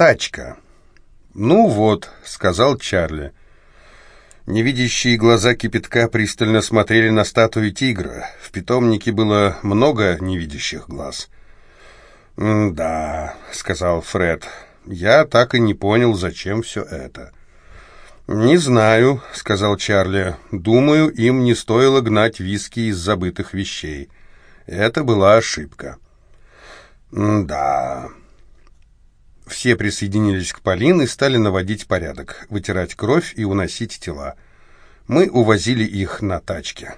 Тачка. «Ну вот», — сказал Чарли. Невидящие глаза кипятка пристально смотрели на статую тигра. В питомнике было много невидящих глаз. «Да», — сказал Фред, — «я так и не понял, зачем все это». «Не знаю», — сказал Чарли. «Думаю, им не стоило гнать виски из забытых вещей. Это была ошибка». «Да...» Все присоединились к Полин и стали наводить порядок, вытирать кровь и уносить тела. Мы увозили их на тачке.